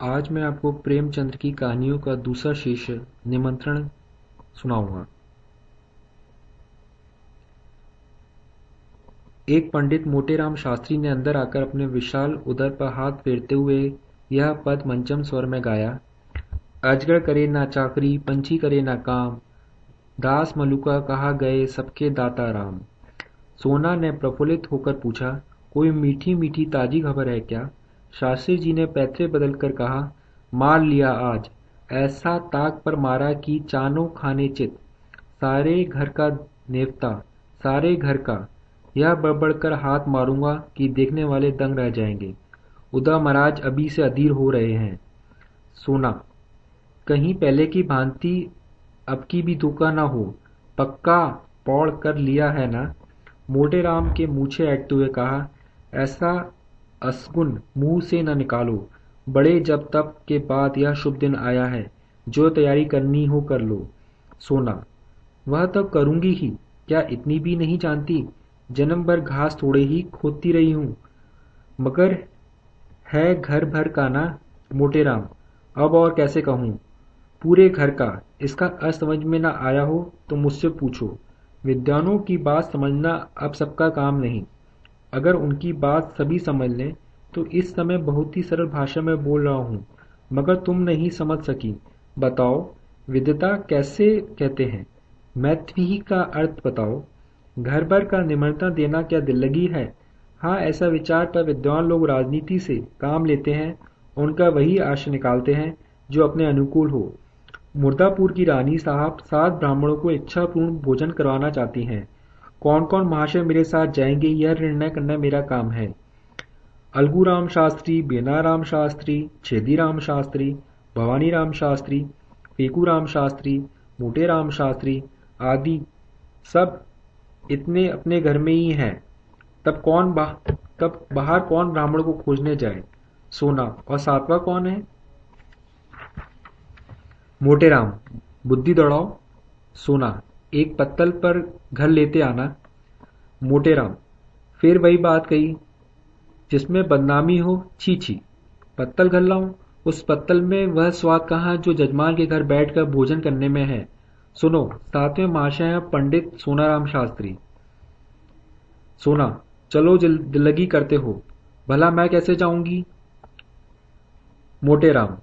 आज मैं आपको प्रेमचंद की कहानियों का दूसरा शीर्षक निमंत्रण सुनाऊँगा। एक पंडित मोटेराम शास्त्री ने अंदर आकर अपने विशाल उदर पर हाथ फेरते हुए यह पद मंचम स्वर में गाया, अजगर करे ना चाकरी, पंछी करे ना काम, दास मलुका कहा गए सबके दाता राम। सोना ने प्रफुल्लित होकर पूछा, कोई मीठी मीठी ताजी खबर है क्या? शास्त्री जी ने पैतरे बदल कर कहा, मार लिया आज। ऐसा ताक पर मारा कि चानो खाने चित। सारे घर का नेवता, सारे घर का। यह बड़बड़ कर हाथ मारूँगा कि देखने वाले दंग रह जाएँगे। उदा महाराज अभी से अधीर हो रहे हैं। सोना, कहीं पहले की भांति अब की भी धोखा ना हो। पक्का पौड़ कर लिया है ना? मोटे राम के मूछे ऐटते हुए कहा, ऐसा असगुन मुँह से न निकालो। बड़े जब तब के बाद यह शुभ दिन आया है, जो तैयारी करनी हो कर लो। सोना, वह तो करूँगी ही, क्या इतनी भी नहीं जानती? जन्म भर घास थोड़े ही खोदती रही हूँ। मगर है घर भर का ना, मोटे राम। अब और कैसे कहूँ? पूरे घर का, इसका असमझ में ना आया हो तो मुझसे पूछो। विद्वानों की बात समझना अब सबका काम नहीं। अगर उनकी बात सभी समझ लें तो इस समय बहुत ही सरल भाषा में बोल रहा हूँ, मगर तुम नहीं समझ सकी। बताओ विद्यता कैसे कहते हैं? मैत्री का अर्थ बताओ। घर भर का निमंत्रण देना क्या दिल्लगी है? हाँ ऐसा विचार पर विद्वान लोग राजनीति से काम लेते हैं, उनका वही आशय निकालते हैं, जो अपने अनुकूल हो। मुर्दापुर की रानी साहब सात ब्राह्मणों को इच्छापूर्ण भोजन करवाना चाहती हैं। कौन कौन महाशय मेरे साथ जाएँगे यह निर्णय करना मेरा काम है। अलगू राम शास्त्री बेनाराम शास्त्री छेदी राम शास्त्री भवानी राम शास्त्री फेकूराम शास्त्री मोटे राम शास्त्री आदि सब इतने अपने घर में ही हैं। तब कौन बा, तब बाहर कौन ब्राह्मण को खोजने जाए? सोना और सातवा कौन है? मोटे राम बुद्धि दौड़ाओ। सोना एक पत्तल पर घर लेते आना। मोटे राम, फिर वही बात कही, जिसमें बदनामी हो छी छी पत्तल घर लाऊं? उस पत्तल में वह स्वाद कहा जो जजमान के घर बैठकर भोजन करने में है? सुनो, सातवें महाशय हैं पंडित सोनाराम शास्त्री। सोना, चलो दिल्लगी करते हो। भला मैं कैसे जाऊँगी? मोटे राम,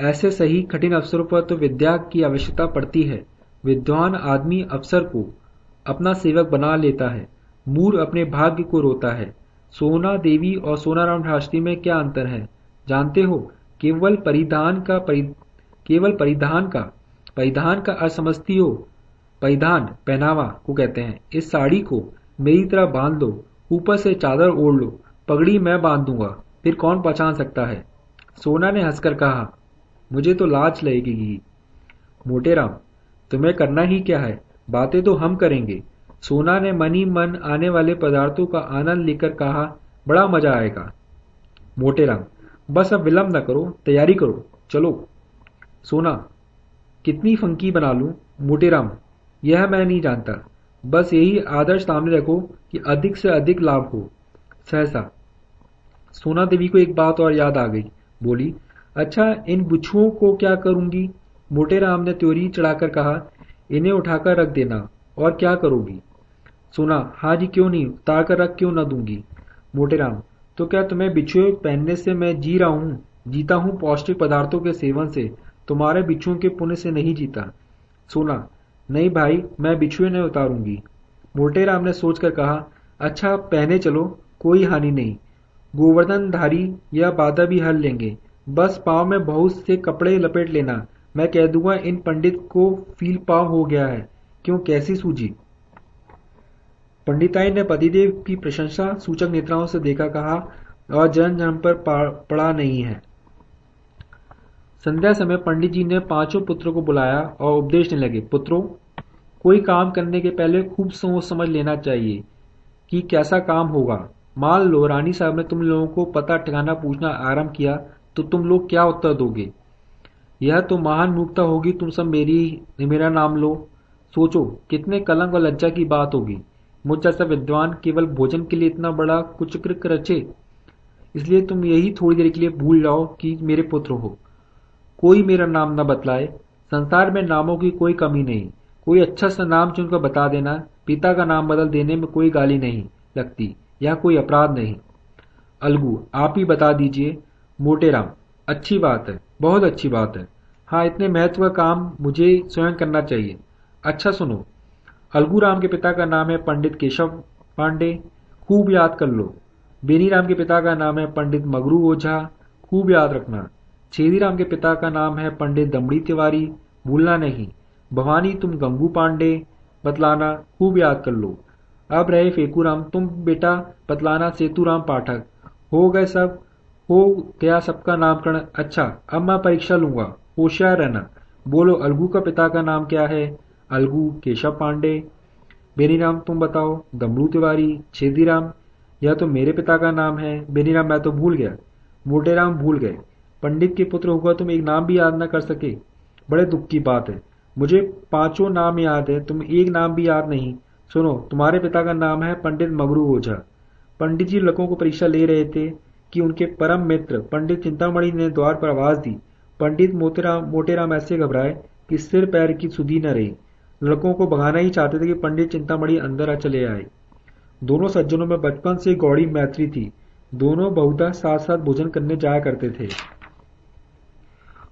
ऐसे सही कठिन अवसरों पर तो विद्या की आवश्यकता पड़ती है। विद्वान आदमी अफसर को अपना सेवक बना लेता है। मूर अपने भाग्य को रोता है। सोना देवी और सोनाराम शास्त्री में क्या अंतर है? जानते हो केवल परिधान का परि, केवल परिधान का परिधान का अर्थ हो परिधान पहनावा को कहते हैं। इस साड़ी को मेरी तरह बाँध लो ऊपर से चादर ओढ़ लो पगड़ी मैं बाँध दूँगा फिर कौन पहचान सकता है? सोना ने हंसकर कहा मुझे तो लाज लगेगी। मोटेराम तुम्हें करना ही क्या है? बातें तो हम करेंगे। सोना ने मन ही मन आने वाले पदार्थों का आनंद लेकर कहा, बड़ा मज़ा आएगा। मोटेराम बस अब विलंब न करो, तैयारी करो, चलो। सोना, कितनी फंकी बना लू? मोटेराम यह मैं नहीं जानता। बस यही आदर्श सामने रखो कि अधिक से अधिक लाभ हो। सहसा, सोना देवी को एक बात और याद आ गई। बोली अच्छा इन बुछुओं को क्या करूँगी? मोटे राम ने त्योरी चढ़ाकर कहा, इन्हें उठाकर रख देना, और क्या करोगी? सुना हाँ जी, क्यों नहीं उतार कर रख क्यों न दूँगी? मोटे राम तो क्या तुम्हें बिछुए पहनने से मैं जी रहा हूँ? जीता हूँ पौष्टिक पदार्थों के सेवन से, तुम्हारे बिच्छुओं के पुण्य से नहीं जीता। सुना, नहीं भाई, मैं बिछुए नहीं उतारूँगी। मोटे राम ने सोचकर कहा अच्छा पहने चलो, कोई हानि नहीं। गोवर्धन धारी या बाधा भी हल लेंगे। बस पाव में बहुत से कपड़े लपेट लेना मैं कह दूँगा, इन पंडित को फील पाव हो गया है। क्यों, कैसी सूझी? पंडिताई ने पतिदेव की प्रशंसा सूचक नेत्राओं से देखा, कहा, और जन जन पर पड़ा नहीं है। संध्या समय पंडित जी ने पाँचों पुत्रों को बुलाया और उपदेश देने लगे, पुत्रों, कोई काम करने के पहले खूब सोच समझ लेना चाहिए कि कैसा काम होगा। मान लो, रानी साहब ने तुम लोगों को पता ठिकाना पूछना आरंभ किया तो तुम लोग क्या उत्तर दोगे? यह तो महान मूर्खता होगी, तुम सब मेरी, मेरा नाम लो। सोचो, कितने कलंक और लज्जा की बात होगी। मुझ जैसा विद्वान केवल भोजन के लिए इतना बड़ा कुचक्र रचे। इसलिए तुम यही थोड़ी देर के लिए भूल जाओ कि मेरे पुत्र हो। कोई मेरा नाम न बतलाए। संसार में नामों की कोई कमी नहीं। कोई अच्छा सा नाम चुनकर बता देना। पिता का नाम बदल देने में कोई गाली नहीं लगती यह कोई अपराध नहीं। अलगू, आप ही बता दीजिए, मोटेराम। अच्छी बात है, बहुत अच्छी बात है। हाँ इतने महत्व का काम मुझे स्वयं करना चाहिए। अच्छा सुनो अलगू राम के पिता का नाम है पंडित केशव पांडे, खूब याद कर लो। बेनी राम के पिता का नाम है पंडित मगरू ओझा, खूब याद रखना। छेदी राम के पिता का नाम है पंडित दमड़ी तिवारी, भूलना नहीं। भवानी तुम गंगू पांडे, बतलाना, खूब याद कर लो। अब रहे फेकूराम, तुम बेटा, बतलाना सेतु राम पाठक। हो गए सब हो गया सबका नामकरण? अच्छा अब मैं परीक्षा लूँगा। होशियार रहना। बोलो, अलगू का पिता का नाम क्या है? अलगू केशव पांडे। बेनीराम, तुम बताओ। दमड़ू तिवारी, छेदीराम। यह तो मेरे पिता का नाम है। बेनीराम, मैं तो भूल गया। मोटेराम भूल गए। पंडित के पुत्र होकर तुम एक नाम भी याद ना कर सके। बड़े दुख की बात है। मुझे पाँचों नाम याद है, तुम एक नाम भी याद नहीं। सुनो, तुम्हारे पिता का नाम है पंडित मगरू ओझा। पंडित जी लड़कों को परीक्षा ले रहे थे। कि उनके परम मित्र पंडित चिंतामणि ने द्वार पर आवाज़ दी, पंडित मोतेराम मोटेराम ऐसे घबराए कि सिर पैर की सुधी न रही। लड़कों को भगाना ही चाहते थे कि पंडित चिंतामणि अंदर आ चले आए। दोनों सज्जनों में बचपन से गौड़ी मैत्री थी। दोनों बहुधा साथ साथ भोजन करने जाया करते थे।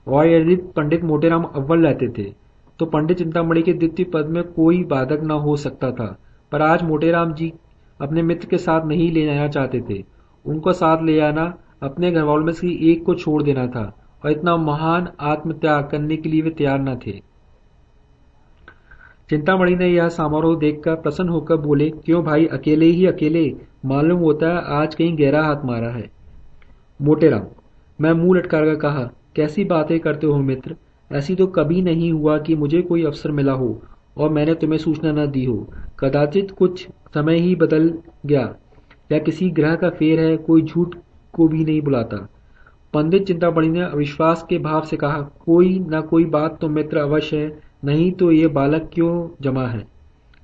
और यदि पंडित मोटेराम अव्वल रहते थे तो पंडित चिंतामणि के द्वितीय पद में कोई बाधक न हो सकता था। पर आज मोटेराम जी अपने मित्र के साथ नहीं ले जाना चाहते थे। उनको साथ ले आना, अपने घर वालों में से एक को छोड़ देना था और इतना महान आत्मत्याग करने के लिए वे तैयार न थे। चिंतामणि ने यह समारोह देखकर प्रसन्न होकर बोले, क्यों भाई, अकेले ही अकेले? मालूम होता है आज कहीं गहरा हाथ मारा है। मोटेराम, मैं मुँह लटकार कहा, कैसी बातें करते हो मित्र? ऐसी तो कभी नहीं हुआ कि मुझे कोई अवसर मिला हो और मैंने तुम्हें सूचना न दी हो। कदाचित कुछ समय ही बदल गया। या किसी ग्रह का फेर है, कोई झूठ को भी नहीं बुलाता। पंडित चिंतामणि ने अविश्वास के भाव से कहा, कोई न कोई बात तो मित्र अवश्य है, नहीं तो ये बालक क्यों जमा है?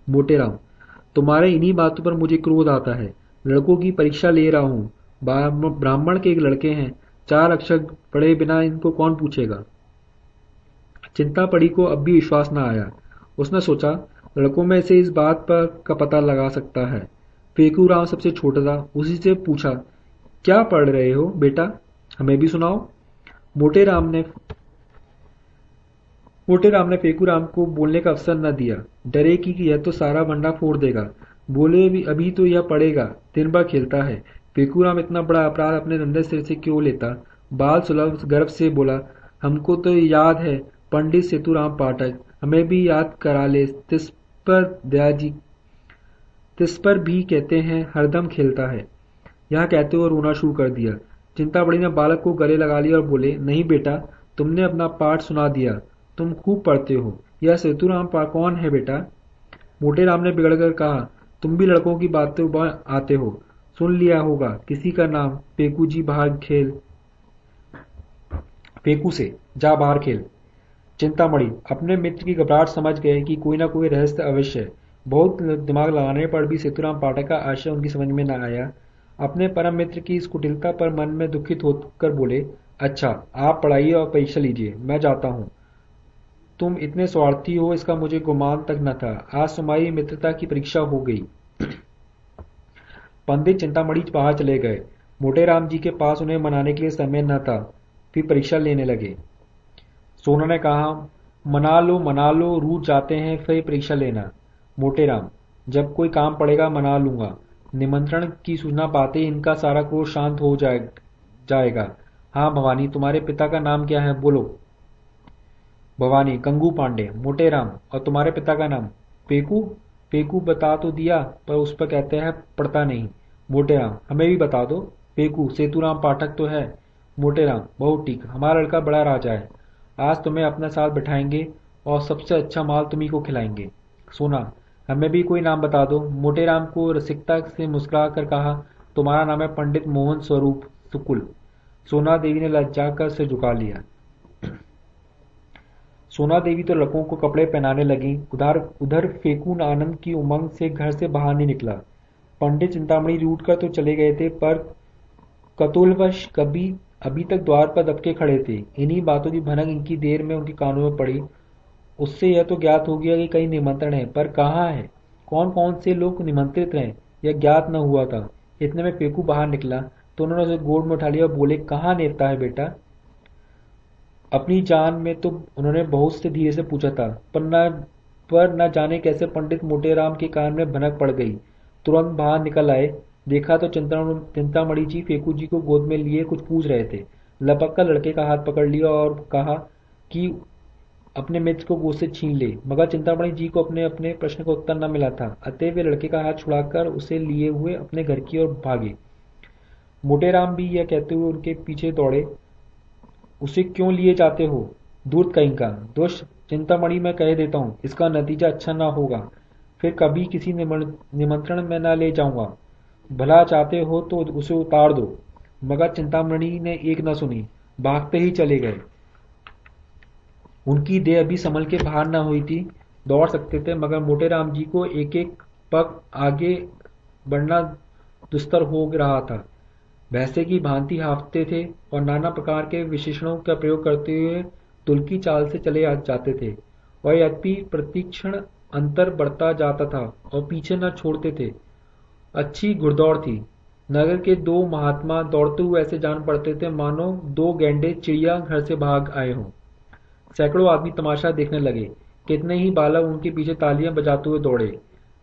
मोटेराम तुम्हारे इन्हीं बातों पर मुझे क्रोध आता है। लड़कों की परीक्षा ले रहा हूँ। ब्राह्मण के एक लड़के हैं। चार अक्षर पढ़े बिना इनको कौन पूछेगा? चिंता पड़ी को अब भी विश्वास न आया। उसने सोचा, लड़कों में से इस बात पर का पता लगा सकता है। फेकू राम सबसे छोटा था, उसी से पूछा, क्या पढ़ रहे हो बेटा? हमें भी सुनाओ। मोटे राम ने मोटे राम ने फेकू राम को बोलने का अवसर न दिया। डरे कि यह तो सारा बंडा फोड़ देगा। बोले भी अभी तो यह पड़ेगा, दिन भर खेलता है। फेकू राम इतना बड़ा अपराध अपने नंदे सिर से क्यों लेता? बाल सुलभ गर्भ से बोला, हमको तो याद है, पंडित सेतुराम पाठक, हमें भी याद करा ले, तिस पर दयाजी तिस पर भी कहते हैं, हरदम खेलता है। यह कहते हुए रोना शुरू कर दिया। चिंता बड़ी ने बालक को गले लगा लिया और बोले, नहीं बेटा, तुमने अपना पाठ सुना दिया। तुम खूब पढ़ते हो। यह सेतुराम कौन है बेटा? मोटे राम ने बिगड़कर कहा, तुम भी लड़कों की बातें आते हो। सुन लिया होगा, किसी का नाम पेकू जी बाहर खेल। पेकू से, जा बाहर खेल। चिंतामणि अपने मित्र की घबराहट समझ गए कि कोई ना कोई रहस्य अवश्य है। बहुत दिमाग लगाने पर भी सेतुराम पाठक का आशय उनकी समझ में न आया। अपने परम मित्र की इस कुटिलता पर मन में दुखित होकर बोले अच्छा आप पढ़ाइए और परीक्षा लीजिए, मैं जाता हूँ। तुम इतने स्वार्थी हो, इसका मुझे गुमान तक न था। आज तुम्हारी मित्रता की परीक्षा हो गई। पंडित चिंतामणि बाहर चले गए। मोटे राम जी के पास उन्हें मनाने के लिए समय न था, फिर परीक्षा लेने लगे। सोना ने कहा, मना लो मना लो रूट जाते हैं, फिर परीक्षा लेना। मोटेराम जब कोई काम पड़ेगा मना लूँगा। निमंत्रण की सूचना पाते ही इनका सारा क्रोध शांत हो जाए, जाएगा। हाँ भवानी तुम्हारे पिता का नाम क्या है बोलो। भवानी कंगू पांडे मोटेराम और तुम्हारे पिता का नाम? पेकू? पेकू बता तो दिया पर उस पर कहते हैं पढ़ता नहीं। मोटेराम हमें भी बता दो। पेकू सेतुराम पाठक तो है। मोटेराम बहुत ठीक हमारा लड़का बड़ा राजा है। आज तुम्हें अपने साथ बिठाएँगे और सबसे अच्छा माल तुम्ही को खिलाएँगे। सोना हमें भी कोई नाम बता दो। मोटे राम को रसिकता से मुस्कुरा कर कहा, तुम्हारा नाम है पंडित मोहन स्वरूप सुकुल। सोना देवी ने लज्जा कर से झुका लिया। सोना देवी तो लड़कों को कपड़े पहनाने लगी। उधर उधर फेकून आनंद की उमंग से घर से बाहर नहीं निकला। पंडित चिंतामणि रूट कर तो चले गए थे, पर कतुलवश कभी, अभी तक द्वार पर दबके खड़े थे। इन्हीं बातों की भनक इनकी देर में उनके कानों में पड़ी। उससे यह तो ज्ञात हो गया कि कई निमंत्रण है, पर कहाँ है? कौन कौन से लोग निमंत्रित हैं? यह ज्ञात न हुआ था। इतने में पेकू बाहर निकला तो उन्होंने उसे गोद में उठा लिया और बोले, कहाँ नेवता है बेटा? अपनी जान में तो उन्होंने बहुत से धीरे से पूछा था, पर न पर न जाने कैसे पंडित मोटेराम के कान में भनक पड़ गई। तुरंत बाहर निकल आए, देखा तो चिंता चिंतामणि जी फेकू जी को गोद में लिए कुछ पूछ रहे थे। लपक कर लड़के का हाथ पकड़ लिया और कहा कि अपने मित्र को गोद से छीन ले। मगर चिंतामणि जी को अपने अपने प्रश्न का उत्तर न मिला था। अतः वे लड़के का हाथ छुड़ाकर उसे लिए हुए अपने घर की ओर भागे। मोटेराम भी यह कहते हुए उनके पीछे दौड़े, उसे क्यों लिए जाते हो? दूर कहीं का। दोष चिंतामणि मैं कह देता हूँ, इसका नतीजा अच्छा ना होगा। फिर कभी किसी निमंत्रण में न ले जाऊँगा। भला चाहते हो तो उसे उतार दो। मगर चिंतामणि ने एक न सुनी, भागते ही चले गए। उनकी देह अभी संभल के बाहर न हुई थी। दौड़ सकते थे, मगर मोटे राम जी को एक एक पग आगे बढ़ना दुस्तर हो रहा था। भैंसे की भांति हाफते थे और नाना प्रकार के विशेषणों का प्रयोग करते हुए तुलकी चाल से चले जाते थे। और यद्यपि प्रतिक्षण अंतर बढ़ता जाता था और पीछे न छोड़ते थे, अच्छी घुड़दौड़ थी। नगर के दो महात्मा दौड़ते हुए ऐसे जान पड़ते थे, मानो दो गेंडे चिड़िया घर से भाग आए हों। सैकड़ों आदमी तमाशा देखने लगे। कितने ही बालक उनके पीछे तालियाँ बजाते हुए दौड़े।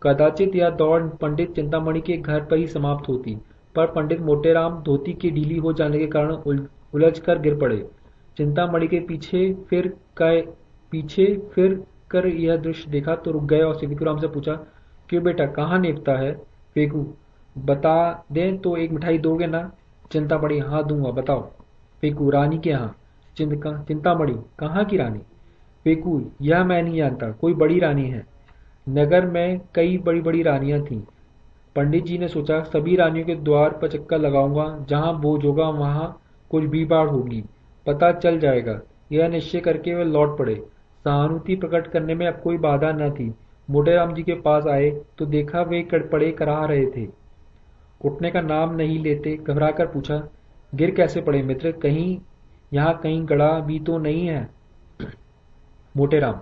कदाचित यह दौड़ पंडित चिंतामणि के घर पर ही समाप्त होती, पर पंडित मोटेराम धोती की ढीली हो जाने के कारण उलझ कर गिर पड़े। चिंतामणि के पीछे फिर पीछे फिर कर यह दृश्य देखा तो रुक गए और सिद्धिराम से पूछा, क्यों बेटा, कहाँ नेपता है? फेकू। बता दें तो एक मिठाई दोगे ना? चिंता पड़ी हाँ दूँगा, बताओ। फेकू, रानी के यहाँ। चिंता मड़ी कहाँ की रानी? फेकू यह मैं नहीं जानता, कोई बड़ी रानी है। नगर में कई बड़ी बड़ी रानियाँ थीं। पंडित जी ने सोचा, सभी रानियों के द्वार पर चक्कर लगाऊँगा, जहाँ बोझ होगा, वहाँ कुछ भीड़ होगी। पता चल जाएगा, यह निश्चय करके वे लौट पड़े। सहानुभूति प्रकट करने में अब कोई बाधा न थी। मोटेराम जी के पास आए तो देखा वे कड़पड़े करा रहे थे। उठने का नाम नहीं लेते घबरा कर पूछा, गिर कैसे पड़े मित्र? कहीं यहाँ कहीं गड़ा भी तो नहीं है। मोटेराम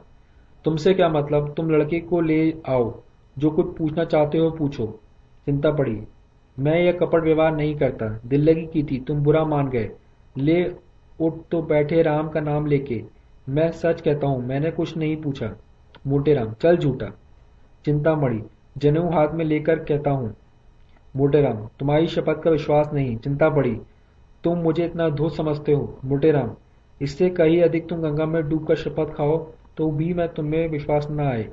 तुमसे क्या मतलब? तुम लड़के को ले आओ। जो कुछ पूछना चाहते हो पूछो। चिंता पड़ी। मैं यह कपट व्यवहार नहीं करता। दिल लगी की थी। तुम बुरा मान गए। ले उठ तो बैठे राम का नाम लेके। मैं सच कहता हूँ, मैंने कुछ नहीं पूछा। मोटे राम, चल झूठा। चिंता मड़ी। जनेऊ हाथ में लेकर कहता हूँ, मोटे राम, तुम्हारी शपथ का विश्वास नहीं। चिंता पड़ी। तुम मुझे इतना धो समझते हो, मोटे राम। इससे कहीं अधिक तुम गंगा में डूब कर शपथ खाओ तो भी मैं तुम्हें विश्वास न आए।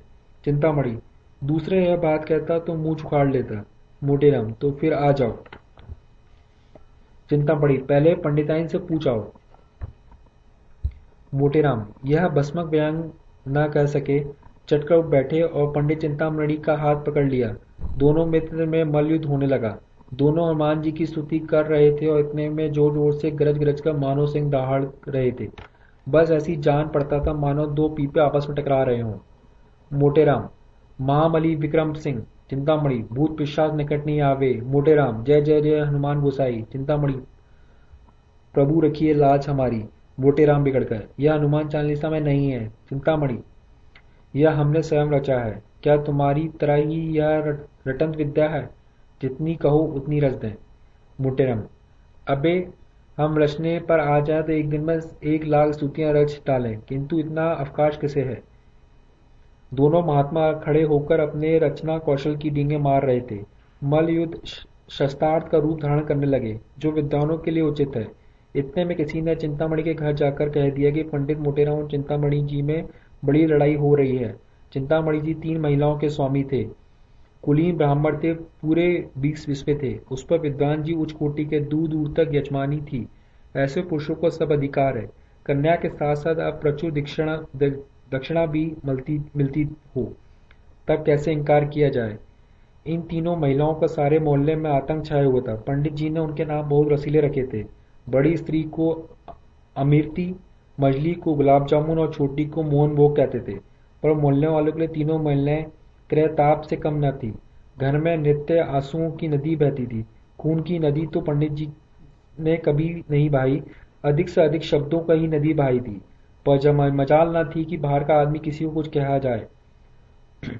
चिंता मड़ी दूसरे यह बात कहता तो मुँह छुखाड़ लेता। मोटे राम तो फिर आ जाओ। चिंता पड़ी पहले पंडिताइन से पूछ पूछाओ मोटेराम यह भस्मक बयान न कर सके। चटकर बैठे और पंडित चिंतामणि का हाथ पकड़ लिया। दोनों मित्र में मलयुद्ध होने लगा। दोनों हनुमान जी की स्तुति कर रहे थे और इतने में ज़ोर ज़ोर से गरज गरज कर मानो सिंह दहाड़ रहे थे। बस ऐसी जान पड़ता था मानो दो पीपे आपस में टकरा रहे हों। मोटेराम महामली विक्रम सिंह, चिंतामणि, भूत पिशाच निकट नहीं आवे। मोटेराम, जय जय जय, हनुमान गोसाई, चिंतामणि, प्रभु रखिए लाज हमारी। मोटेराम बिगड़कर, यह हनुमान चालीसा में नहीं है। चिंतामणि, यह हमने स्वयं रचा है। क्या तुम्हारी तरह ही यह रटन विद्या है? जितनी कहो उतनी रच दें। मोटेराम। अबे, हम रचने पर आ जाए तो एक दिन में एक लाख स्तुतियाँ रच डालें, किंतु इतना अवकाश किसे है? दोनों महात्मा खड़े होकर अपने रचना कौशल की डींगे मार रहे थे। मल युद्ध शस्त्रार्थ का रूप धारण करने लगे, जो विद्वानों के लिए उचित है। इतने में किसी ने चिंतामणि के घर जाकर कह दिया कि पंडित मोटेराम और चिंतामणि जी में बड़ी लड़ाई हो रही है। चिंतामणि जी तीन महिलाओं के स्वामी थे। कुलीन ब्राह्मण थे, पूरे बीस विश्व थे। उस पर विद्वान जी उच्च कोटि के दूर दूर तक यजमानी थी। ऐसे पुरुषों को सब अधिकार है। कन्या के साथ साथ अब प्रचुर दक्षिणा दक्षिणा भी मिलती मिलती हो। तब कैसे इनकार किया जाए? इन तीनों महिलाओं का सारे मोहल्ले में आतंक छाया हुआ था। पंडित जी ने उनके नाम बहुत रसीले रखे थे। बड़ी स्त्री को अमीरती मजली को गुलाब जामुन और छोटी को मोहन भोग कहते थे। पर मोहल्ले वालों के लिए तीनों महिलाएँ क्रयताप से कम न थी। घर में नृत्य आंसुओं की नदी बहती थी। खून की नदी तो पंडित जी ने कभी नहीं बहाई। अधिक से अधिक शब्दों का ही नदी बहाई थी। पर मजाल न थी कि बाहर का आदमी किसी को कुछ कहा जाए।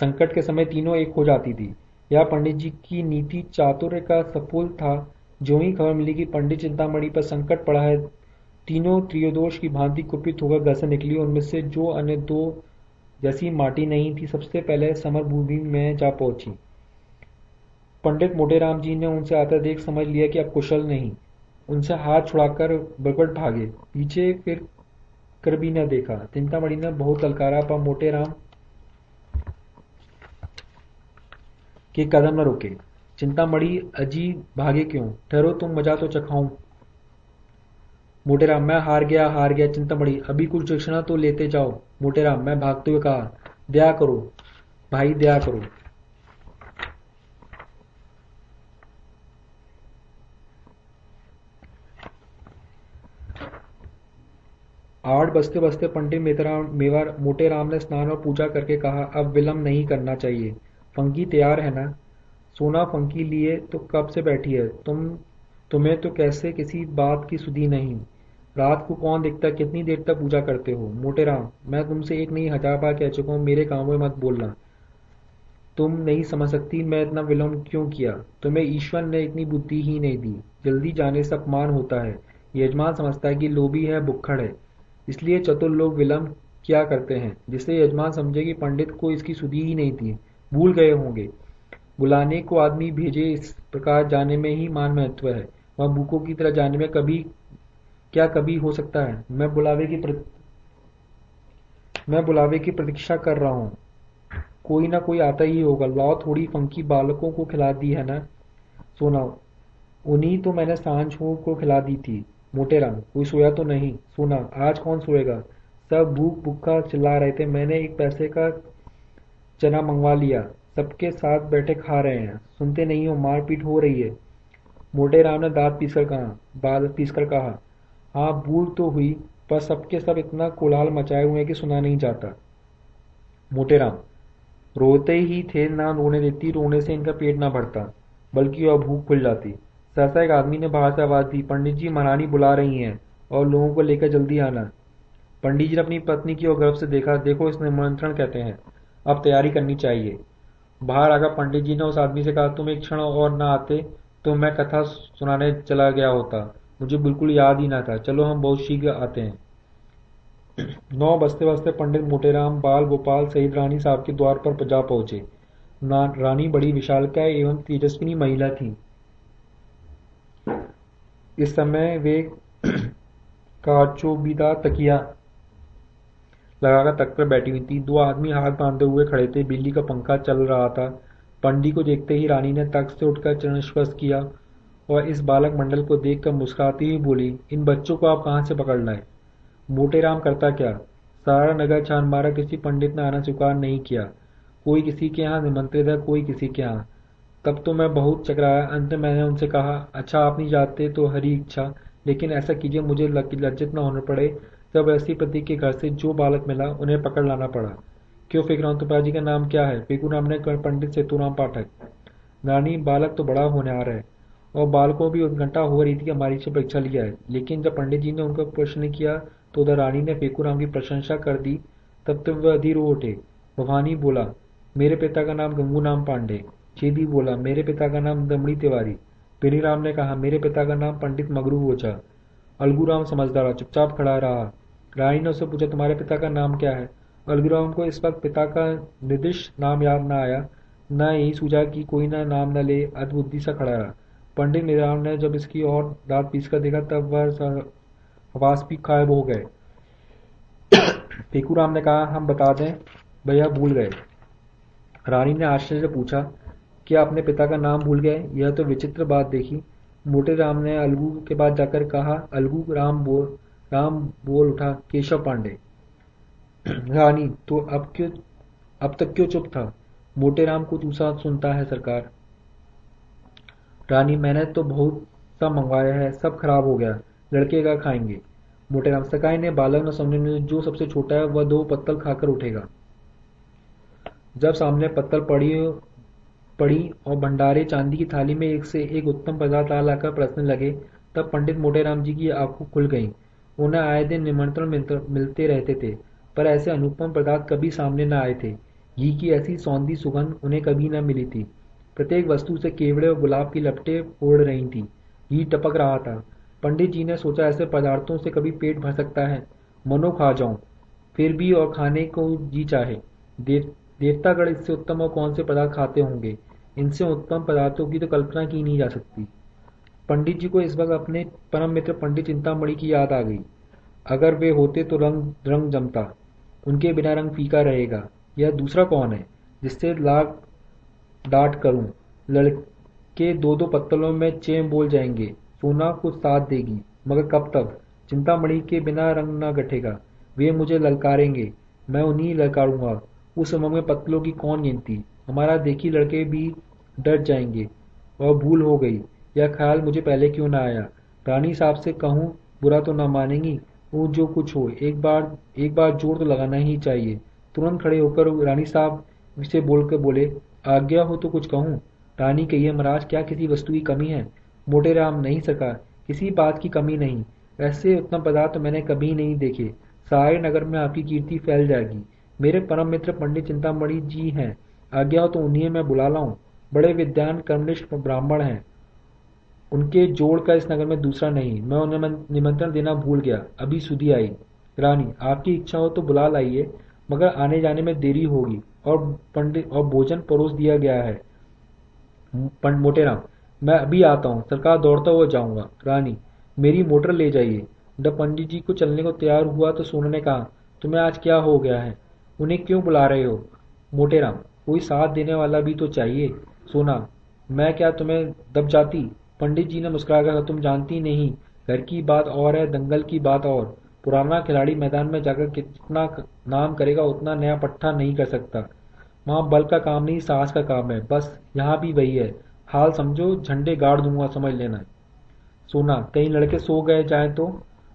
संकट के समय तीनों एक हो जाती थी। यह पंडित जी की नीति चातुर्य का सफुल था। जो ही खबर मिली कि पंडित चिंतामणि पर संकट पड़ा है, तीनों त्रियोदोष की भांति कुपित होकर घर से निकली उनमें से जो अन्य दो जैसी माटी नहीं थी, सबसे पहले समर भूमि में जा पहुँची। पंडित मोटेराम जी ने उनसे आता देख समझ लिया कि अब कुशल नहीं। उनसे हाथ छुड़ाकर बरबट भागे। पीछे फिर कर भी न देखा। चिंतामणि ने बहुत ललकारा, पर मोटेराम के कदम न रुके। चिंतामणि अजीब भागे क्यों? ठहरो, तुम मज़ा तो चखाऊं। मोटेराम, मैं हार गया हार गया। चिंतामणि, अभी कुछ दक्षिणा तो लेते जाओ। मोटेराम मैं भागते हुए कहा, दया करो, भाई, दया करो। आठ बजते बजते पंडित मेवार मोटे राम ने स्नान और पूजा करके कहा, अब विलंब नहीं करना चाहिए। फंकी तैयार है ना? सोना फंकी लिए तो कब से बैठी है? तुम तुम्हें तो कैसे किसी बात की सुधी नहीं। रात को कौन देखता, कितनी देर तक पूजा करते हो? मोटे राम, मैं तुमसे एक नहीं हज़ार बार कह चुका हूँ, मेरे काम में मत बोलना। तुम नहीं समझ सकती मैं इतना विलम्ब क्यों किया? तुम्हें ईश्वर ने इतनी बुद्धि ही नहीं दी। जल्दी जाने से अपमान होता है। यजमान समझता है कि लोभी है बुखड़ है। इसलिए चतुर लोग विलम्ब क्या करते हैं? जिससे यजमान समझे कि पंडित को इसकी सुधि ही नहीं थी। भूल गए होंगे। बुलाने को आदमी भेजे इस प्रकार जाने में ही मान महत्व है। वह भूखों की तरह जाने में कभी क्या कभी हो सकता है? मैं बुलावे की. मैं बुलावे की प्रतीक्षा कर रहा हूँ। कोई ना कोई आता ही होगा। लाओ थोड़ी फंकी बालकों को खिला दी है ना? सोना उन्हीं तो मैंने साँझ को खिला दी थी। मोटे रंग, कोई सोया तो नहीं। सोना, आज कौन सोएगा? सब भूख भूखा चिल्ला रहे थे। मैंने एक पैसे का चना मंगवा लिया। सबके साथ बैठे खा रहे हैं। सुनते नहीं हो, मारपीट हो रही है। मोटे राम ने दांत पीसकर कहा बाद पीसकर कहा हाँ भूल तो हुई, पर सबके सब इतना कोलाहल मचाए हुए हैं कि सुना नहीं जाता। मोटेराम, रोते ही थे ना रोने देती, रोने से इनका पेट ना भरता, बल्कि वह भूख खुल जाती। सहसा एक आदमी ने बाहर से आवाज़ दी, पंडित जी, महारानी बुला रही हैं, और लोगों को लेकर जल्दी आना। पंडित जी ने अपनी पत्नी की ओर गर्भ से देखा, देखो इस निमंत्रण कहते हैं, अब तैयारी करनी चाहिए। बाहर आकर पंडित जी ने उस आदमी से कहा, तुम एक क्षण और न आते तो मैं कथा सुनाने चला गया होता। मुझे बिल्कुल याद ही ना था। चलो हम बहुत शीघ्र आते हैं। नौ बजते बजते पंडित मोटेराम बाल गोपाल सहित रानी साहब के द्वार पर जा पहुँचे। रानी बड़ी विशालकाय एवं तेजस्विनी महिला थी। इस समय वे काचोबीदा तकिया लगाकर तक पर बैठी हुई थी। दो आदमी हाथ बांधे हुए खड़े थे। बिजली का पंखा चल रहा था। पंडित को देखते ही रानी ने तख्त से उठकर चरण स्पर्श किया। और इस बालक मंडल को देखकर मुस्कुराती हुई बोली, इन बच्चों को आप कहाँ से पकड़ लाए मोटेराम करता क्या? सारा नगर छान मारा किसी पंडित ने आना स्वीकार नहीं किया। कोई किसी के यहाँ निमंत्रित है, कोई किसी के यहाँ। तब तो मैं बहुत चकराया। अंत में मैंने उनसे कहा अच्छा आप नहीं जाते तो हरी इच्छा, लेकिन ऐसा कीजिए, मुझे लज्जित न होने पड़े। तब ऐसी पति के घर से जो बालक मिला, उन्हें पकड़ लाना पड़ा। क्यों फिक्रांत जी का नाम क्या है? फेकू नाम ने पंडित सेतुराम पाठक नानी, बालक तो बड़ा होने आ रहा है। और बालकों भी उत्कंठा हो रही थी कि हमारी से परीक्षा लिया है। लेकिन जब पंडित जी ने उनका प्रश्न किया तो उधर रानी ने फेकूराम की प्रशंसा कर दी। तब तो वह अधीर उठे। भवानी बोला, मेरे पिता का नाम गंगू नाम पांडे। छेदी बोला, मेरे पिता का नाम दमड़ी तिवारी। पेनीराम ने कहा, मेरे पिता का नाम पंडित मगरू ओझा अलगूराम समझदार चुपचाप खड़ा रहा। रानी ने उससे पूछा, तुम्हारे पिता का नाम क्या है? अलगूराम को इस वक्त पिता का निर्दिष्ट नाम याद न आया। न यही सूझा कि कोई ना नाम न ले अद्भुति सा खड़ा रहा। पंडित मीराम ने जब इसकी और दांत पीसकर देखा, तब वह आवास भी गायब हो गए। पेकूराम ने कहा, हम बता दें भैया भूल गए। रानी ने आश्चर्य से पूछा, क्या अपने पिता का नाम भूल गए? यह तो विचित्र बात देखी। मोटे राम ने अलगू के बाद जाकर कहा, अलगू, राम बोल राम बोल उठा, केशव पांडे। रानी तो अब क्यों, अब तक क्यों चुप था? मोटे राम को दूसरा सुनता है सरकार। रानी, मैंने तो बहुत सा मंगवाया है, सब खराब हो गया, लड़के का खाएँगे? मोटे राम सकाई ने बालक न समझने में जो सबसे छोटा है, वह दो पत्तल खाकर उठेगा। जब सामने पत्तल पड़ी पड़ी और भंडारे चांदी की थाली में एक से एक उत्तम पदार्थ ला लाकर परसने लगे, तब पंडित मोटेराम जी की आँखों खुल गईं। उन्हें आए दिन निमंत्रण मिलते रहते थे, पर ऐसे अनुपम पदार्थ कभी सामने न आए थे। घी की ऐसी सौंधी सुगंध उन्हें कभी न मिली थी। प्रत्येक वस्तु से केवड़े और गुलाब की लपटें ओढ़ रही थी। घी टपक रहा था। पंडित जी ने सोचा ऐसे पदार्थों से कभी पेट भर सकता है। मनो खा जाऊँ। फिर भी और खाने को जी चाहे। देव, इससे उत्तम और कौन से पदार्थ खाते होंगे? इनसे उत्तम पदार्थों की तो कल्पना की नहीं जा सकती। पंडित जी को इस वक्त अपने परम मित्र पंडित चिंतामणि की याद आ गई। अगर वे होते तो रंग रंग जमता। उनके बिना रंग फीका रहेगा। यह दूसरा कौन है जिससे लाग डांट करूँ। लड़के दो दो पत्तलों में चेम बोल जाएँगे। सोना कुछ साथ देगी, मगर कब तक? चिंतामणि के बिना रंग न गठेगा। वे मुझे ललकारेंगे, मैं उन्हीं ललकारूँगा। उस समय में पत्तलों की कौन गिनती? हमारा देखी लड़के भी डर जाएँगे। और भूल हो गई। यह ख्याल मुझे पहले क्यों ना आया? रानी साहब से कहूँ, बुरा तो ना मानेंगी, वो जो कुछ हो, एक बार एक बार ज़ोर तो लगाना ही चाहिए। तुरंत खड़े होकर रानी साहब से बोलकर बोले आज्ञा हो तो कुछ कहूँ। रानी कहिए महाराज, क्या किसी वस्तु की कमी है? मोटे राम नहीं सका किसी बात की कमी नहीं। ऐसे उत्तम पदार्थ तो मैंने कभी नहीं देखे। सारे नगर में आपकी कीर्ति फैल जाएगी। मेरे परम मित्र पंडित चिंतामणि जी हैं। आज्ञा हो तो उन्हें मैं बुला लाऊं। बड़े विद्वान कर्मनिष्ठ ब्राह्मण हैं। उनके जोड़ का इस नगर में दूसरा नहीं। मैं उन्हें निमंत्रण देना भूल गया। अभी सुधी आई। रानी, आपकी इच्छा हो तो बुला लाइए, मगर आने जाने में देरी होगी। और पंडित, और भोजन परोस दिया गया है। मोटेराम, मैं अभी आता हूँ। सरकार दौड़ता हुआ जाऊँगा। रानी, मेरी मोटर ले जाइए। जब पंडित जी को चलने को तैयार हुआ तो सोना ने कहा, तुम्हें आज क्या हो गया है? उन्हें क्यों बुला रहे हो? मोटेराम, कोई साथ देने वाला भी तो चाहिए। सोना, मैं क्या तुम्हें दब जाती? पंडित जी ने मुस्कुरा कहा, तुम जानती नहीं। घर की बात और है, दंगल की बात और। पुराना खिलाड़ी मैदान में जाकर कितना नाम करेगा, उतना नया पट्टा नहीं कर सकता। वहाँ बल का काम नहीं, साहस का काम है। बस यहाँ भी वही है। हाल समझो, झंडे गाड़ दूँगा, समझ लेना। सोना, कई लड़के सो गए जाए तो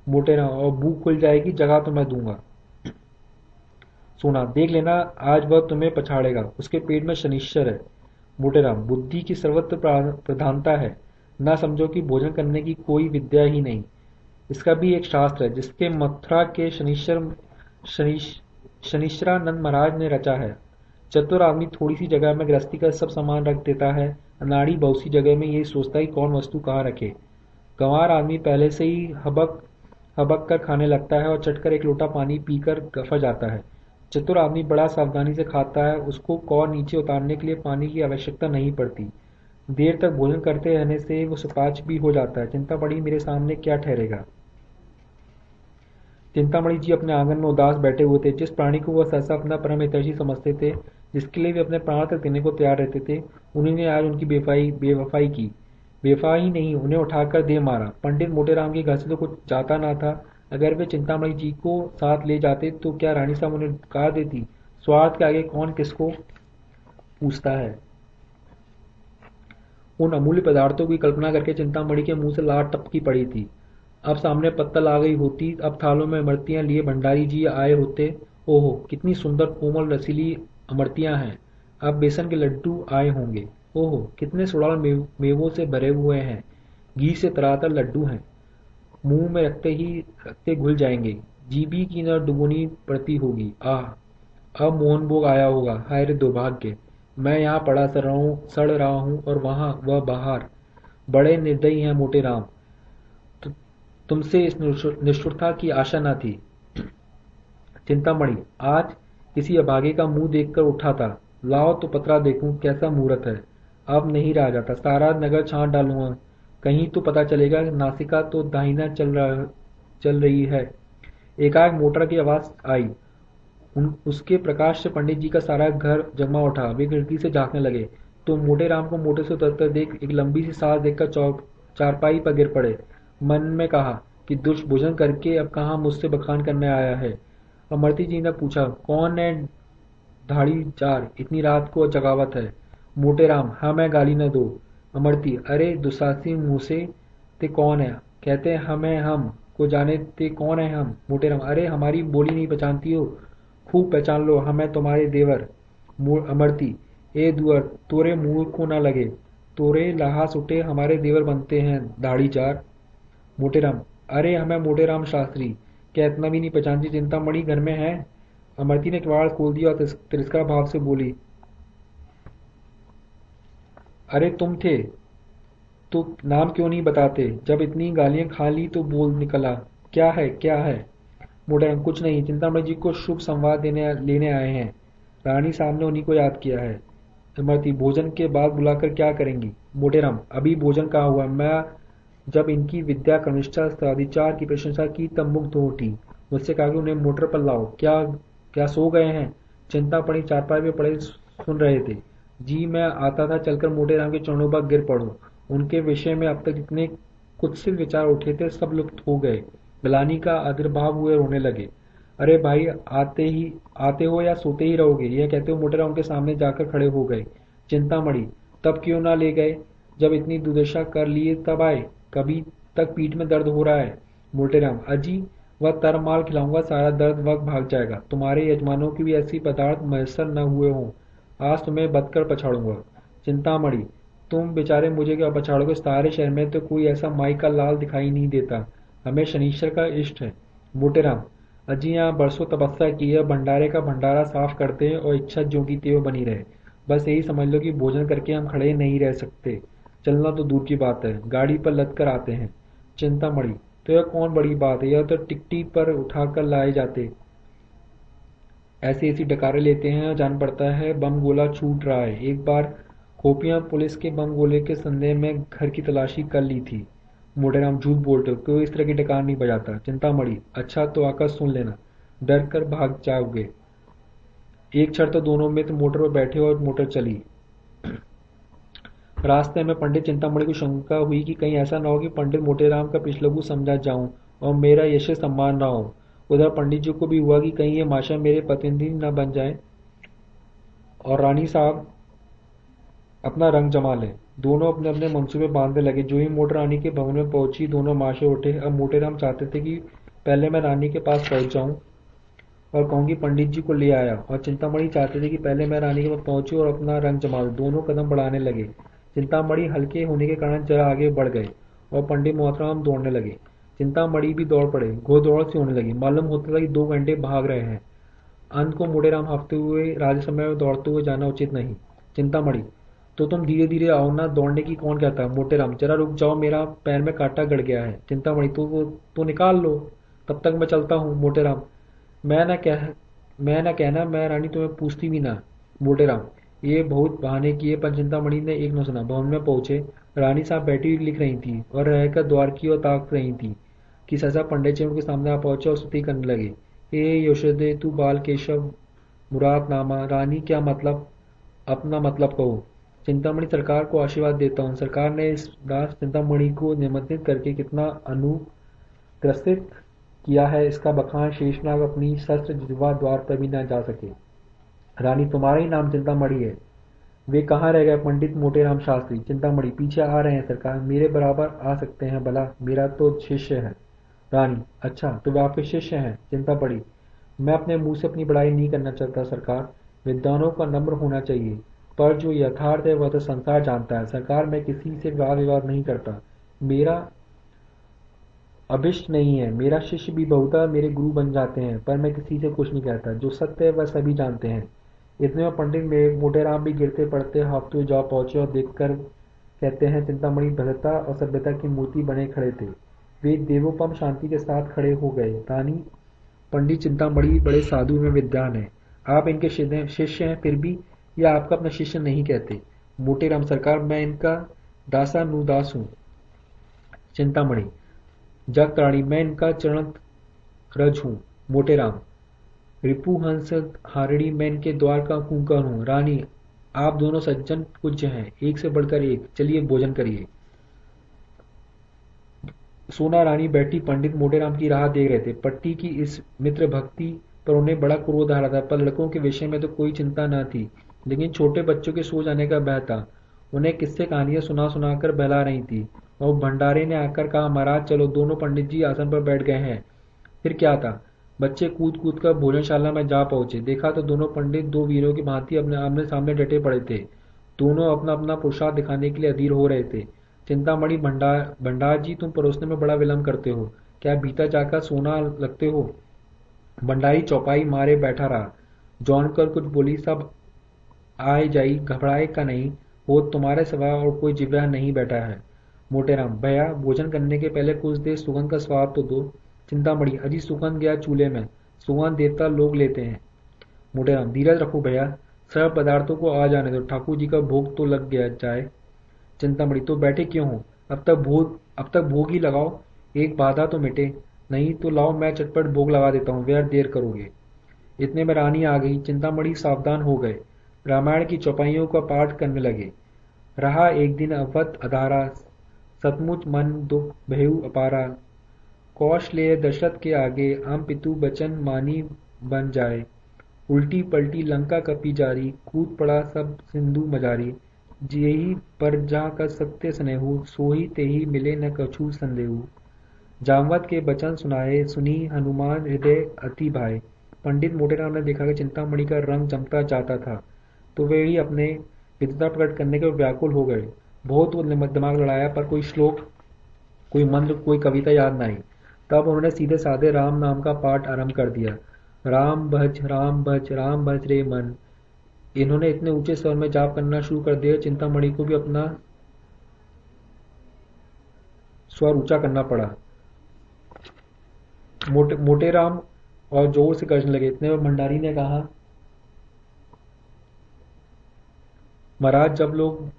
मोटे ना और भूख खुल जाएगी, जगह तो मैं दूँगा। सोना, देख लेना, आज वह तुम्हें पछाड़ेगा। उसके पेट में शनिश्चर है। मोटेराम बुद्धि की सर्वत्र प्रधानता है। न समझो कि भोजन करने की कोई विद्या ही नहीं। इसका भी एक शास्त्र है, जिसके मथुरा के शनिश्चर शनिश्चरानंद महाराज ने रचा है। चतुर आदमी थोड़ी सी जगह में गृहस्थी का सब सामान रख देता है, अनाड़ी बहुत सी जगह में यही सोचता है कौन वस्तु कहाँ रखे। गंवार आदमी पहले से ही हबक हबक कर खाने लगता है और चटकर एक लोटा पानी पीकर गफा जाता है। चतुर आदमी बड़ा सावधानी से खाता है, उसको कौर नीचे उतारने के लिए पानी की आवश्यकता नहीं पड़ती। देर तक भोजन करते रहने से वो सुपाच भी हो जाता है। चिंता पड़ी, मेरे सामने क्या ठहरेगा? चिंतामणि जी अपने आँगन में उदास बैठे हुए थे। जिस प्राणी को वह सहसा अपना परम हितैषी समझते थे, जिसके लिए वे अपने प्राण तक देने को तैयार रहते थे, उन्होंने आज उनकी बेफाई, बेवफाई की। बेफाई नहीं, उन्हें उठाकर दे मारा। पंडित मोटेराम के घर से तो कुछ जाता ना था। अगर वे चिंतामणि जी को साथ ले जाते तो क्या रानी साहब उन्हें कहा देती? स्वार्थ के आगे कौन किसको पूछता है? उन अमूल्य पदार्थों की कल्पना करके चिंतामणि के मुँह से लार टपकी पड़ी थी। अब सामने पत्तल आ गई होती, अब थालों में अमृतियाँ लिए, भंडारी जी आए होते, ओहो, कितनी सुंदर कोमल रसीली अमृतियाँ हैं। अब बेसन के लड्डू आए होंगे। ओहो, कितने सुड़ाल मेवों से भरे हुए हैं। घी से तरातर लड्डू हैं। मुँह में रखते ही, रखते घुल जाएँगे। जीबी की न डुबुनी पड़ती होगी। आह, अब मोहन भोग आया होगा। हाय रे दुर्भाग्य। मैं यहाँ पड़ा सड़ रहा हूँ, सड़ रहा हूँ और वहाँ वह बाहर। बड़े निर्दयी हैं मोटे राम। तुमसे इस निष्ठुरता की आशा न थी। चिंतामणि आज किसी अभागे का मुँह देखकर उठा था। लाओ तो पतरा देखूँ कैसा मुहूर्त है। अब नहीं रहा जाता। सारा नगर छांट डालूँगा। कहीं तो पता चलेगा नासिका तो दाहिना चल रहा, चल रही है। एकाएक मोटर की आवाज़ आई। उन, उसके प्रकाश से पंडित जी का सारा घर जमा उठा। वे खिड़की से झांकने लगे। तो मोटे राम को मोटे से उतरते देख एक लंबी सी सांस देखकर चौक, चारपाई पर गिर पड़े। मन में कहा कि दुष्ट भोजन करके अब कहाँ मुझसे बखान करने आया है? अमरती जी ने पूछा, कौन है धाड़ी चार? इतनी रात को जगावत है। मोटे राम हाँ मैं गाली न दो अमरती, अरे दुसासी मुँह से ते कौन है? कहते हमें हम। को जाने ते कौन है हम मोटे राम, अरे, हमारी बोली नहीं पहचानती हो। खूब पहचान लो, हमें तुम्हारे देवर अमरती, ए दुअर, तोरे मुँह को न लगे। तोरे लहास उठे हमारे देवर बनते हैं दाढ़ी चार। मोटेराम। अरे हमें मोटेराम शास्त्री। क्या इतना भी नहीं पहचानती चिंता मणि घर में है? अमरती ने किवाड़ खोल दिया और तिरस्कार भाव से बोली, अरे तुम थे तो नाम क्यों नहीं बताते? जब इतनी गालियाँ खा ली तो बोल निकला, क्या है क्या है? मोटेराम, कुछ नहीं चिंतामणि जी को शुभ संवाद देने, लेने आए हैं। रानी साहब ने उन्हीं को याद किया है। इमरती भोजन के बाद बुलाकर क्या करेंगी? मोटेराम, अभी भोजन कहा हुआ? मैं जब इनकी विद्या कनिष्ठा सदाचार की प्रशंसा की, तब मुग्ध हो उठी। मुझसे कहा कि उन्हें मोटर पर लाओ? क्या क्या सो गए हैं? चिंता पड़ी, चारपाई में पड़े सुन रहे थे। जी, मैं आता था, चलकर मोटेराम के चरणों पर गिर पड़ू। उनके विषय में अब तक जितने कुत्सित विचार उठे थे, सब लुप्त हो गए। गलानी का आविर्भाव हुए, रोने लगे। अरे भाई, आते ही, आते हो या सोते ही रहोगे? यह कहते हो मोटेराम के सामने जाकर खड़े हो गए। चिंता मड़ी तब क्यों ना ले गए? जब इतनी दुर्दशा कर लिए तब आए। कभी तक पीठ में दर्द हो रहा है। मोटेराम, अजी, वह तरमाल खिलाऊँगा, सारा दर्द वक्त भाग जाएगा। तुम्हारे यजमानों की भी ऐसी पदार्थ मैसर न हुए हों। आज तुम्हें बदकर पछाड़ूँगा। चिंतामणि, तुम बेचारे मुझे क्या पछाड़ोगे? सारे शहर में तो कोई ऐसा माई का लाल दिखाई नहीं देता। हमें शनिश्चर का इष्ट है। मोटेराम, अजी यहाँ बरसों तपस्या की है, भंडारे का भंडारा साफ़ करते हैं और इच्छा जो की बनी रहे। बस यही समझ लो कि भोजन करके हम खड़े नहीं रह सकते। चलना तो दूर की बात है। गाड़ी पर लद कर आते हैं। चिंता मड़ी। तो यह कौन बड़ी बात है? यह तो टिकटी पर उठाकर लाए जाते। ऐसी ऐसी डकारे लेते हैं, जान पड़ता है, बम गोला छूट रहा है। एक बार खोपियाँ पुलिस के बम गोले के संदेह में घर की तलाशी कर ली थी। मोटेराम झूठ बोलते हो कोई इस तरह की डकार नहीं बजाता? चिंता मड़ी। अच्छा तो आकर सुन लेना। डर कर भाग जाओगे। एक क्षण तो दोनों मित्र मोटर पर बैठे और मोटर चली। रास्ते में पंडित चिंतामणि को शंका हुई कि कहीं ऐसा न हो कि पंडित मोटेराम का पिछलगु समझा जाऊँ और मेरा यश सम्मान ना हो। उधर पंडित जी को भी हुआ कि कहीं ये माशा मेरे प्रतिनिधि न बन जाए और रानी साहब अपना रंग जमा लें। दोनों अपने अपने मनसूबे बांधने लगे। जो ही मोटर रानी के भवन में पहुँची, दोनों माशे उठे। अब मोटेराम चाहते थे कि पहले मैं रानी के पास पहुँच जाऊँ और कहूँगी पंडित जी को ले आया। और चिंतामणि चाहते थे कि पहले मैं रानी के पास पहुंचू और अपना रंग जमा दोनों कदम बढ़ाने लगे। चिंतामणि हल्के होने के कारण जरा आगे बढ़ गए और पंडित मोहतराम दौड़ने लगे। चिंतामणि भी दौड़ पड़े घोदौड़ से होने लगी। मालूम होता था कि दो घंटे भाग रहे हैं। अंत को मोटेराम हाफते हुए समय में दौड़ते हुए जाना उचित नहीं। चिंतामणि तो तुम धीरे धीरे आओ ना, दौड़ने की कौन कहता है? मोटेराम जरा रुक जाओ, मेरा पैर में कांटा गड़ गया है। चिंतामणि तो तो निकाल लो। तब तक मैं चलता हूँ मोटेराम मैं ना कह, मैं ना कहना, मैं रानी तुम्हें पूछती भी ना मोटेराम ये बहुत बहाने किए, पर चिंतामणि ने एक न सुना। भवन में पहुँचे, रानी साहब बैठी हुई लिख रही थी और रहकर द्वार की ओर ताक रही थी कि सजा पंडित जी उनके सामने आ पहुँचे और स्तुति करने लगे। हे यशोदे, तू बाल केशव, मुराद नामा, रानी क्या मतलब? अपना मतलब कहो। चिंतामणि सरकार को आशीर्वाद देता हूँ। सरकार ने इस दास चिंतामणि को निमंत्रित करके कितना अनुग्रसित किया है, इसका बखान शेषनाग अपनी शस्त्र जिवा द्वार पर भी न जा सके। रानी तुम्हारा ही नाम चिंतामणि है। वे कहाँ रह गए पंडित मोटेराम शास्त्री? चिंतामणि पीछे आ रहे हैं सरकार। मेरे बराबर आ सकते हैं, भला। मेरा तो शिष्य है। रानी अच्छा तो वे आपके शिष्य हैं चिंता पड़ी मैं अपने मुँह से अपनी बड़ाई नहीं करना चाहता, सरकार। विद्वानों का नम्र होना चाहिए। पर जो यथार्थ है, वह तो संसार जानता है। सरकार मैं किसी से वाद विवाद नहीं करता। मेरा अभिष्ट नहीं है। मेरा शिष्य भी बहुता मेरे गुरु बन जाते हैं, पर मैं किसी से कुछ नहीं कहता। जो सत्य है, वह सभी जानते हैं। इतने में पंडित मोटेराम भी गिरते पड़ते हाथों जा पहुँचे और देखकर कहते हैं, चिंतामणि, भद्रता और सभ्यता की मूर्ति बने खड़े थे। वे देवोपम शांति के साथ खड़े हो गए। रानी, पंडित चिंतामणि बड़े साधु में विद्वान है। आप इनके शिष्य हैं, फिर भी या आपका अपना शिष्य नहीं कहते। मोटेराम सरकार, मैं इनका दासानुदास हूँ। चिंतामणि जग रानी, मैं इनका चरण रज हूँ। मोटेराम रिपुहंस हारड़ी मैन के द्वार का कुंकर हूँ। रानी, आप दोनों सज्जन पूज्य हैं। एक से बढ़कर एक। चलिए भोजन करिए। सोना रानी बैठी पंडित मोटेराम की राह देख रहे थे। पट्टी की इस मित्र भक्ति पर उन्हें बड़ा क्रोध आ रहा था, पर लड़कों के विषय में तो कोई चिंता न थी। लेकिन छोटे बच्चों के सो जाने का भय था। उन्हें किस्से कहानियाँ सुना सुनाकर बहला रही थी। और भंडारे ने आकर कहा, महाराज, चलो, दोनों पंडित जी आसन पर बैठ गए हैं। फिर क्या था? बच्चे कूद कूद कर भोजनशाला में जा पहुँचे। देखा तो दोनों पंडित, दो वीरों की भांति अपने आमने सामने डटे पड़े थे। दोनों अपना अपना पुरुषार्थ दिखाने के लिए अधीर हो रहे थे। चिंतामणि भंडार भंडार जी तुम परोसने में बड़ा विलंब करते हो। क्या भीतर जाकर सोना लगते हो? भंडारी चौपाई मारे बैठा रहा। जौनकर कुछ बोली, सब आए जाई, घबराए का नहीं। वो तुम्हारे सिवा और कोई जिव्या नहीं बैठा है। मोटेराम, भैया, भोजन करने के पहले कुछ देर सुगंध का स्वाद तो दो। चिंतामणि अजी सुगंध गया चूल्हे में। सुगंध देवता लोग लेते हैं। मोटेराम धीरज रखो भैया। सब पदार्थों को आ जाने दो। ठाकुर जी का भोग तो लग गया जाए। चिंतामणि तो बैठे क्यों हो? अब तक भोग, अब तक भोग ही लगाओ। एक बाधा तो मिटे। नहीं तो लाओ, मैं चटपट भोग लगा देता हूँ। व्यर्थ देर करोगे। इतने में रानी आ गई। चिंतामणि सावधान हो गए। रामायण की चौपाइयों का पाठ करने लगे। रहा एक दिन अवत अधारा। सतमुच मन दुख भयु अपारा। कौशलेय दशरथ के आगे आम पितु बचन मानी बन जाए। उल्टी पलटी लंका कपी जारी कूद पड़ा सब सिंधु मजारी। जेही पर जा कर सत्य स्नेहु, सोही तेही मिले न कछु संदेहु। जामवत के बचन सुनाए, सुनी हनुमान हृदय अति भाई पंडित मोटेराम ने देखा कि चिंतामणि का रंग जमता जाता था तो वे ही अपने विद्वता प्रकट करने के व्याकुल हो गए। बहुत दिमाग लड़ाया, पर कोई श्लोक, कोई मंत्र, कोई कविता याद नहीं। तब उन्होंने सीधे साधे राम नाम का पाठ आरंभ कर दिया। राम भज राम भज राम भज रे मन। इन्होंने इतने ऊँचे स्वर में जाप करना शुरू कर दिया, चिंतामणि को भी अपना स्वर ऊँचा करना पड़ा। मोटे मोटे राम और ज़ोर से गर्जने लगे। इतने में भंडारी ने कहा, महाराज, जब लोग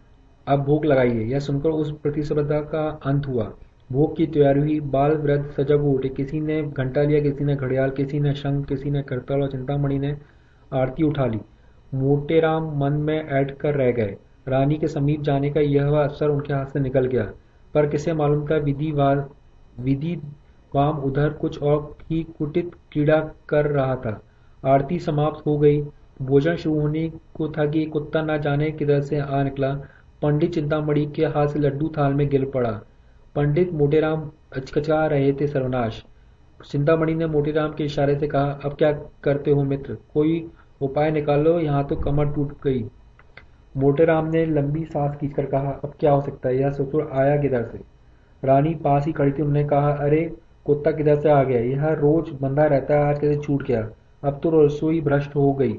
अब भूख लगाइए, यह सुनकर उस प्रतिस्पर्धा का अंत हुआ। भोग की तैयारी हुई, बाल, वृद्ध सजग उठे किसी ने घंटा लिया, किसी ने घड़ियाल, किसी ने शंख, किसी ने करताल और चिंतामणि ने आरती उठा ली। मोटेराम मन में ऐड कर रह गए। रानी के समीप जाने का यह अवसर उनके हाथ से निकल गया। पर किसे मालूम था, विधि विधि वाम उधर कुछ और ही कुटित क्रीड़ा कर रहा था। आरती समाप्त हो गई। भोजन शुरू होने को था कि कुत्ता न जाने किधर से आ निकला। पंडित चिंतामणि के हाथ से लड्डू थाल में गिर पड़ा। पंडित मोटेराम अचकचा रहे थे सर्वनाश। चिंतामणि ने मोटेराम के इशारे से कहा, अब क्या करते हो मित्र? कोई उपाय निकालो, यहाँ तो कमर टूट गई। मोटेराम ने लंबी सांस खींचकर कहा, अब क्या हो सकता है? यह ससुर आया किधर से? रानी पास ही खड़ी थी, उन्होंने कहा, अरे, कुत्ता किधर से आ गया? यह रोज बंधा रहता है, आज कैसे छूट गया? अब तो रसोई भ्रष्ट हो गई।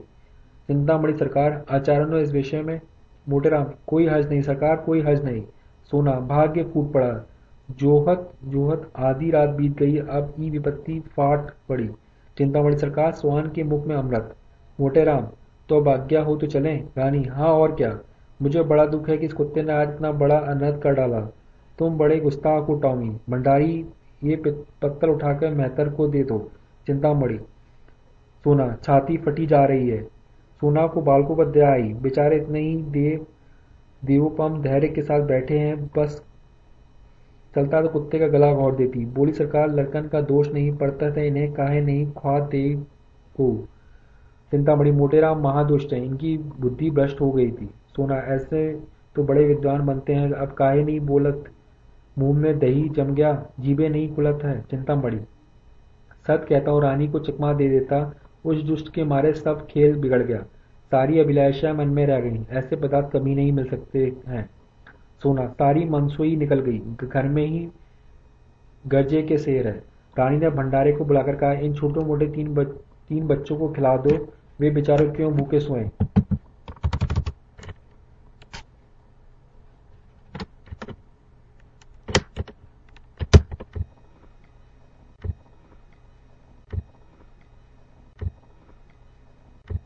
चिंतामणि सरकार, आचार्य इस विषय में, मोटेराम, कोई हज नहीं, सरकार, कोई हज नहीं। सोना, भाग्य फूट पड़ा। जोहत जोहत, आधी रात बीत गई, अब ई विपत्ति फाट पड़ी। चिंतामणि सरकार सोहान के मुख में अमृत। मोटेराम तो भाग्या हो तो चलें। रानी हाँ और क्या? मुझे बड़ा दुख है कि इस कुत्ते ने आज इतना बड़ा अनर्थ कर डाला। तुम बड़े गुस्ताख हो, टॉमी। भंडारी, ये पत्थर उठाकर मेहतर को दे दो। चिंतामणि, सोना, छाती फटी जा रही है। सोना को बालकों पर दया आई। बेचारे इतने ही देव देवोपम धैर्य के साथ बैठे हैं, बस चलता तो कुत्ते का गला घोट देती। बोली, सरकार, लड़कन का दोष नहीं पड़ता था, इन्हें काहे नहीं ख्वा दे को चिंतामणि मोटेराम महादुष्ट है, इनकी बुद्धि भ्रष्ट हो गई थी। सोना, ऐसे तो बड़े विद्वान बनते हैं, अब काहे नहीं बोलत? मुँह में दही जम गया जीबे नहीं खुलत है, चिंता बड़ी सत कहता हूँ, रानी को चकमा दे देता, उस दुष्ट के मारे सब खेल बिगड़ गया। सारी अभिलाषा मन में रह गई, ऐसे पदार्थ कभी नहीं मिल सकते हैं। सोना तारी मनसोई निकल गई। घर में ही गरजे के शेर है। रानी ने भंडारे को बुलाकर कहा इन छोटे मोटे तीन बच, तीन बच्चों को खिला दो। वे बेचारे क्यों भूखे सोए?